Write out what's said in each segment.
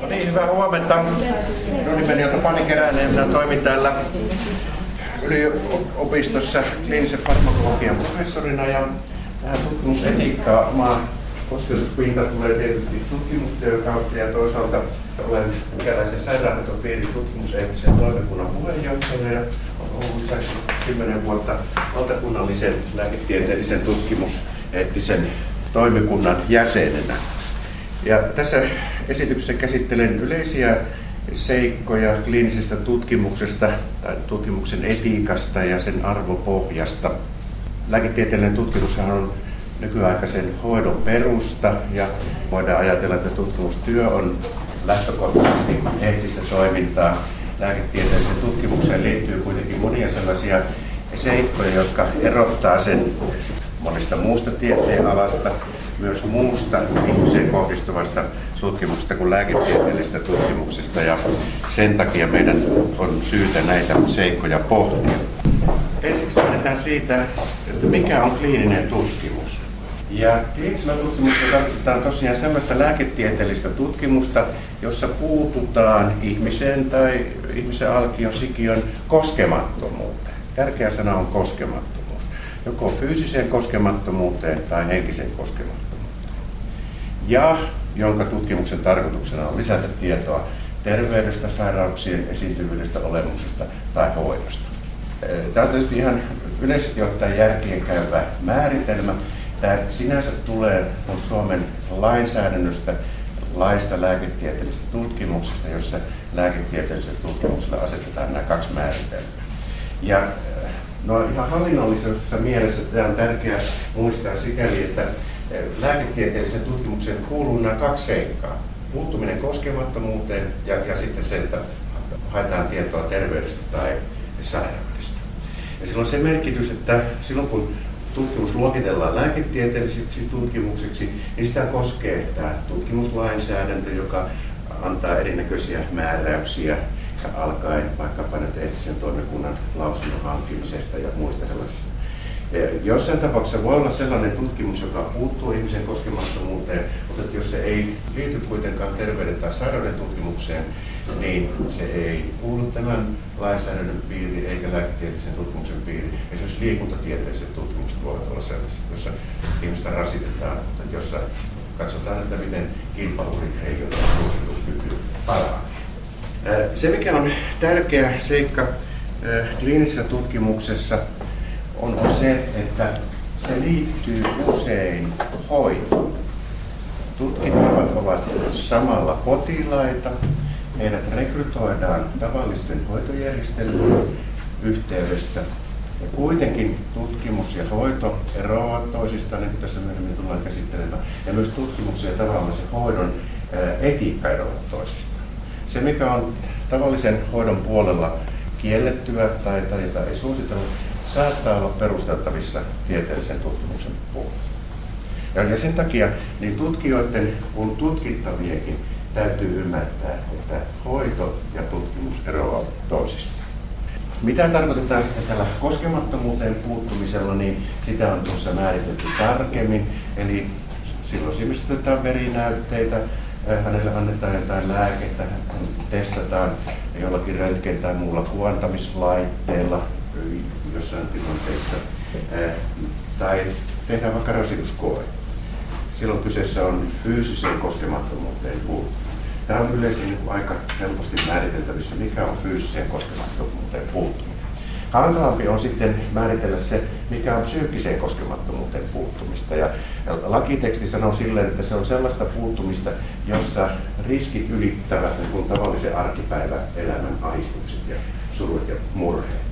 No niin, hyvää huomenta. Minun nimeni on Tapani Keränen ja minä toimin täällä yliopistossa kliinisen farmakologian professorina ja tähän tutkimusetiikkaa oma kosketuspinta tulee tietysti tutkimustyön kautta ja toisaalta olen Ikäläisen sairaanhoitopiirin tutkimuseettisen toimikunnan puheenjohtajana ja olen ollut lisäksi 10 vuotta valtakunnallisen lääketieteellisen tutkimuseettisen toimikunnan jäsenenä. Ja tässä esityksessä käsittelen yleisiä seikkoja kliinisestä tutkimuksesta tai tutkimuksen etiikasta ja sen arvopohjasta. Lääketieteellinen tutkimus on nykyaikaisen hoidon perusta ja voidaan ajatella, että tutkimustyö on lähtökohtaisesti eettistä toimintaa. Lääketieteelliseen tutkimukseen liittyy kuitenkin monia sellaisia seikkoja, jotka erottaa sen monista muusta tieteen alasta, myös muusta ihmiseen kohdistuvasta tutkimuksesta kuin lääketieteellisestä tutkimuksesta ja sen takia meidän on syytä näitä seikkoja pohtia. Ensiksi lähdetään siitä, että mikä on kliininen tutkimus. Ja kliinisellä tutkimuksella tarkoitetaan tosiaan sellaista lääketieteellistä tutkimusta, jossa puututaan ihmisen tai ihmisen alkion, sikiön koskemattomuuteen. Tärkeä sana on koskemattomuus. Joko fyysiseen koskemattomuuteen tai henkiseen koskemattomuuteen ja jonka tutkimuksen tarkoituksena on lisätä tietoa terveydestä, sairauksien esiintyvyydestä, olemuksesta tai hoidosta. Tämä on tietysti ihan yleisesti ottaen järkien käyvä määritelmä. Tämä sinänsä tulee Suomen lainsäädännöstä, laista lääketieteellisestä tutkimuksesta, jossa lääketieteelliselle tutkimukselle asetetaan nämä kaksi määritelmää. Ja no ihan hallinnollisessa mielessä tämä on tärkeää muistaa sikäli, että lääketieteelliseen tutkimukseen kuuluu nämä kaksi seikkaa. Puuttuminen koskemattomuuteen ja, ja sitten se, että haetaan tietoa terveydestä tai sairaudesta. Ja silloin se merkitys, että silloin kun tutkimus luokitellaan lääketieteelliseksi tutkimukseksi, niin sitä koskee tämä tutkimuslainsäädäntö, joka antaa erinäköisiä määräyksiä alkaen vaikkapa nyt eettisen toimikunnan lausunnon hankkimisesta ja muista sellaisista Jossain tapauksessa voi olla sellainen tutkimus, joka puuttuu ihmisen koskemattomuuteen, mutta jos se ei liity kuitenkaan terveyden tai sairauden tutkimukseen, niin se ei kuulu tämän lainsäädännön piiriin eikä lääketieteellisen tutkimuksen piiriin. Esimerkiksi liikuntatieteelliset tutkimukset voivat olla sellaisia, joissa ihmistä rasitetaan, mutta jossa katsotaan, että miten kilpaurheilijat suorituskyky paranee. Se, mikä on tärkeä seikka kliinisessä tutkimuksessa, on, on se, että se liittyy usein hoitoon. Tutkittavat ovat samalla potilaita, heidät rekrytoidaan tavallisten hoitojärjestelmien yhteydestä. Ja kuitenkin tutkimus ja hoito eroavat toisistaan, niin kuin tässä myöhemmin tullaan käsittelemään. Ja myös tutkimuksen ja tavallisen hoidon etiikka eroavat toisistaan. Se, mikä on tavallisen hoidon puolella kiellettyä tai, tai jota ei suositella, saattaa olla perusteltavissa tieteellisen tutkimuksen puolella. Ja sen takia niin tutkijoiden kuin tutkittavienkin täytyy ymmärtää, että hoito ja tutkimus eroavat toisistaan. Mitä tarkoitetaan tällä koskemattomuuteen puuttumisella, niin sitä on tuossa määritelty tarkemmin. Eli silloin silmistetään verinäytteitä, äh, hänelle annetaan jotain lääkettä, testataan jollakin röntgen tai muulla kuvantamislaitteella, jossain tilanteessa, tai tehdään vaikka rasituskoe. Silloin kyseessä on fyysiseen koskemattomuuteen puuttuminen. Tämä on yleensä niin aika helposti määriteltävissä, mikä on fyysiseen koskemattomuuteen puuttuminen. Hankalampi on sitten määritellä se, mikä on psyykkiseen koskemattomuuteen puuttumista. Ja lakiteksti sanoo silleen, että se on sellaista puuttumista, jossa riskit ylittävät niin kuin tavallisen arkipäivän elämän aistukset ja surut ja murheet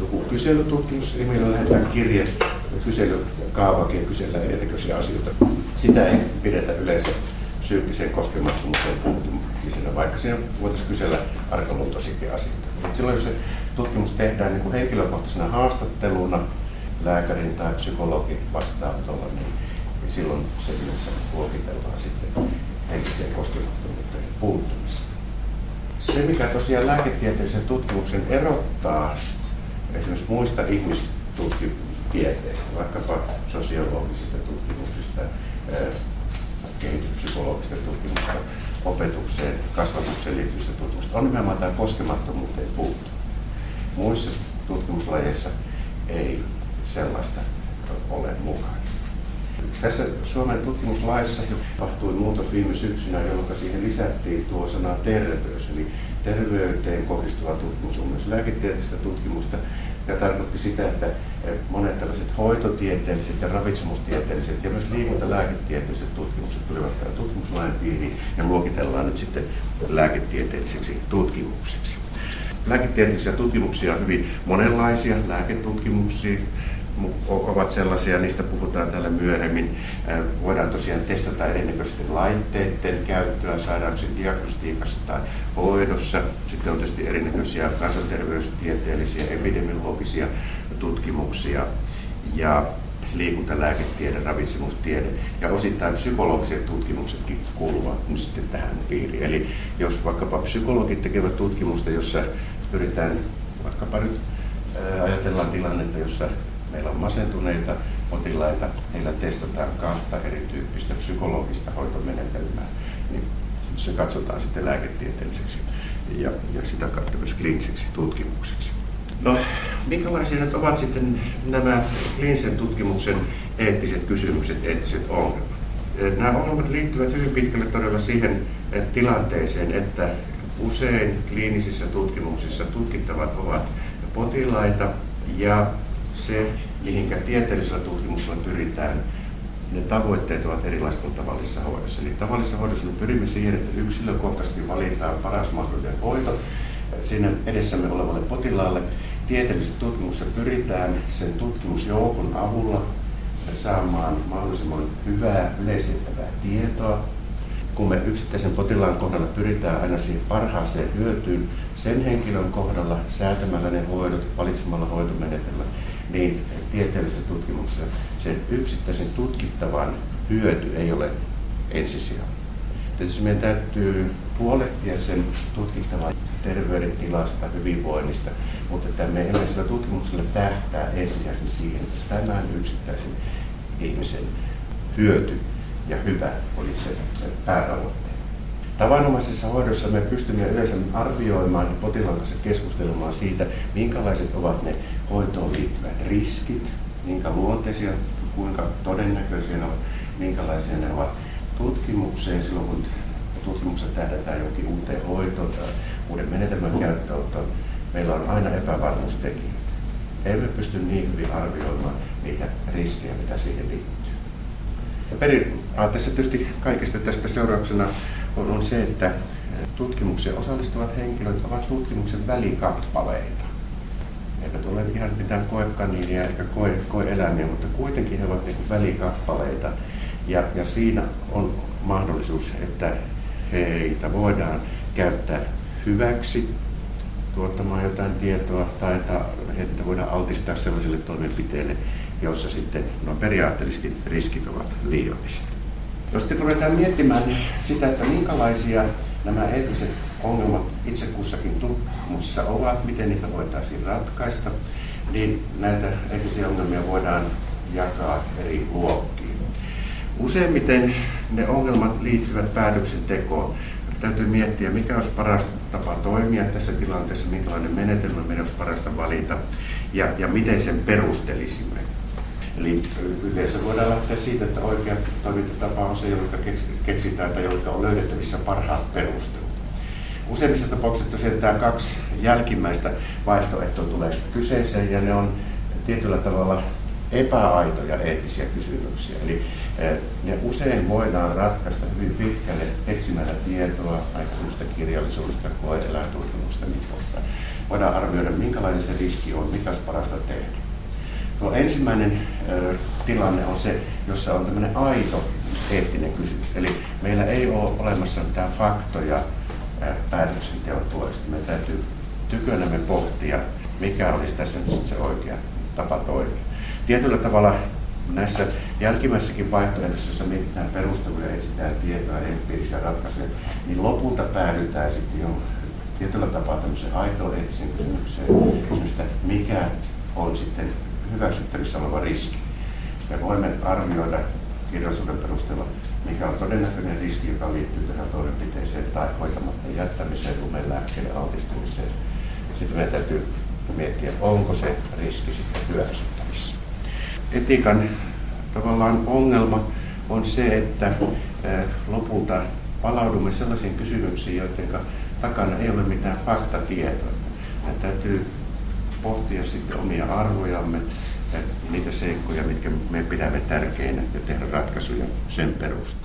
joku kyselytutkimus, eli meillä lähdetään kirje, kyselykaavake ja kysellään erinäköisiä asioita. Sitä ei pidetä yleensä psyykkiseen koskemattomuuteen puuttumisena, vaikka siinä voitaisiin kysellä arkaluontoisiakin asioita. Silloin jos se tutkimus tehdään niin kuin henkilökohtaisena haastatteluna lääkärin tai psykologin vastaanotolla, niin, silloin se yleensä luokitellaan sitten henkiseen koskemattomuuteen puuttumiseen. Se, mikä tosiaan lääketieteellisen tutkimuksen erottaa esimerkiksi muista ihmistutkitieteistä, vaikkapa sosiologisista tutkimuksista, kehityspsykologisista tutkimuksista, opetukseen, kasvatukseen liittyvistä tutkimusta on nimenomaan tämä koskemattomuuteen puuttu. Muissa tutkimuslajeissa ei sellaista ole mukana. Tässä Suomen tutkimuslaissa tapahtui muutos viime syksynä, jolloin siihen lisättiin tuo sana terveys. Eli terveyteen kohdistuva tutkimus on myös lääketieteellistä tutkimusta, ja tarkoitti sitä, että monet tällaiset hoitotieteelliset ja ravitsemustieteelliset ja myös liikuntalääketieteelliset tutkimukset tulivat tämän tutkimuslain piiriin ja luokitellaan nyt sitten lääketieteelliseksi tutkimukseksi. Lääketieteellisiä tutkimuksia on hyvin monenlaisia, lääketutkimuksia, ovat sellaisia, niistä puhutaan täällä myöhemmin. Voidaan tosiaan testata erinäköisten laitteiden käyttöä sairauksien diagnostiikassa tai hoidossa. Sitten on tietysti erinäköisiä kansanterveystieteellisiä, epidemiologisia tutkimuksia ja liikuntalääketiede, ravitsemustiede ja osittain psykologiset tutkimuksetkin kuuluvat sitten tähän piiriin. Eli jos vaikkapa psykologit tekevät tutkimusta, jossa pyritään vaikkapa nyt ajatellaan tilannetta, jossa meillä on masentuneita potilaita, heillä testataan kahta erityyppistä psykologista hoitomenetelmää, niin se katsotaan sitten lääketieteelliseksi ja, ja sitä kautta myös kliiniseksi tutkimukseksi. No, minkälaisia nyt ovat sitten nämä kliinisen tutkimuksen eettiset kysymykset, eettiset ongelmat? Nämä ongelmat liittyvät hyvin pitkälle todella siihen tilanteeseen, että usein kliinisissä tutkimuksissa tutkittavat ovat potilaita ja se, mihinkä tieteellisellä tutkimuksella pyritään, ne tavoitteet ovat erilaiset kuin tavallisessa hoidossa. Eli tavallisessa hoidossa me pyrimme siihen, että yksilökohtaisesti valitaan paras mahdollinen hoito sinne edessämme olevalle potilaalle. Tieteellisessä tutkimuksessa pyritään sen tutkimusjoukon avulla saamaan mahdollisimman hyvää yleisettävää tietoa. Kun me yksittäisen potilaan kohdalla pyritään aina siihen parhaaseen hyötyyn, sen henkilön kohdalla säätämällä ne hoidot, valitsemalla hoitomenetelmät, niin tieteellisessä tutkimuksessa sen yksittäisen tutkittavan hyöty ei ole ensisijainen. Tietysti meidän täytyy huolehtia sen tutkittavan terveydentilasta, hyvinvoinnista, mutta että me emme sillä tutkimuksella tähtää ensisijaisesti siihen, että tämän yksittäisen ihmisen hyöty ja hyvä olisi se, se päätavoite. Tavanomaisessa hoidossa me pystymme yleensä arvioimaan potilaan kanssa keskustelemaan siitä, minkälaiset ovat ne hoitoon liittyvät riskit, minkä luonteisia, kuinka todennäköisiä ne ovat, minkälaisia ne ovat tutkimukseen silloin, kun tutkimuksessa tähdätään jokin uuteen hoitoon tai uuden menetelmän käyttöönottoon. Meillä on aina epävarmuustekijöitä. Emme pysty niin hyvin arvioimaan niitä riskejä, mitä siihen liittyy. Ja periaatteessa tietysti kaikesta tästä seurauksena on, on se, että tutkimukseen osallistuvat henkilöt ovat tutkimuksen välikappaleita. Eivät ole ihan mitään koekaniinia eikä koe, koeeläimiä, mutta kuitenkin he ovat niin välikappaleita. Ja, ja siinä on mahdollisuus, että heitä voidaan käyttää hyväksi tuottamaan jotain tietoa tai että heitä voidaan altistaa sellaisille toimenpiteille, joissa sitten no, periaatteellisesti riskit ovat liiallisia. Jos sitten ruvetaan miettimään sitä, että minkälaisia nämä eettiset ongelmat itse kussakin tutkimuksessa ovat, miten niitä voitaisiin ratkaista, niin näitä eettisiä ongelmia voidaan jakaa eri luokkiin. Useimmiten ne ongelmat liittyvät päätöksentekoon. Täytyy miettiä, mikä olisi paras tapa toimia tässä tilanteessa, minkälainen menetelmä meidän olisi parasta valita ja, ja miten sen perustelisimme. Eli yleensä voidaan lähteä siitä, että oikea toimintatapa on se, jonka keksitään tai jonka on löydettävissä parhaat perustelut. Useimmissa tapauksissa tosiaan tämä kaksi jälkimmäistä vaihtoehtoa tulee kyseeseen ja ne on tietyllä tavalla epäaitoja eettisiä kysymyksiä. Eli eh, ne usein voidaan ratkaista hyvin pitkälle etsimällä tietoa, aikaisemmista kirjallisuudesta, koe-eläintutkimusta ja niin poispäin. Voidaan arvioida, minkälainen se riski on, mikä olisi parasta tehdä. Tuo ensimmäinen ö, tilanne on se, jossa on tämmöinen aito eettinen kysymys. Eli meillä ei ole olemassa mitään faktoja ö, päätöksenteon puolesta. Me täytyy tykönämme pohtia, mikä olisi tässä nyt se oikea tapa toimia. Tietyllä tavalla näissä jälkimmäisessäkin vaihtoehdossa, jossa mietitään perusteluja, etsitään tietoa ja empiirisiä ratkaisuja, niin lopulta päädytään sitten jo tietyllä tapaa tämmöiseen aitoon eettiseen kysymykseen, mikä on sitten hyväksyttävissä oleva riski. Me voimme arvioida kirjallisuuden perusteella, mikä on todennäköinen riski, joka liittyy tähän toimenpiteeseen tai hoitamatta jättämiseen, lumen lääkkeelle altistumiseen. Sitten meidän täytyy miettiä, onko se riski sitten hyväksyttävissä. Etiikan tavallaan ongelma on se, että lopulta palaudumme sellaisiin kysymyksiin, joiden takana ei ole mitään faktatietoa. Meidän täytyy pohtia sitten omia arvojamme, niitä seikkoja, mitkä me pidämme tärkeinä ja tehdä ratkaisuja sen perusteella.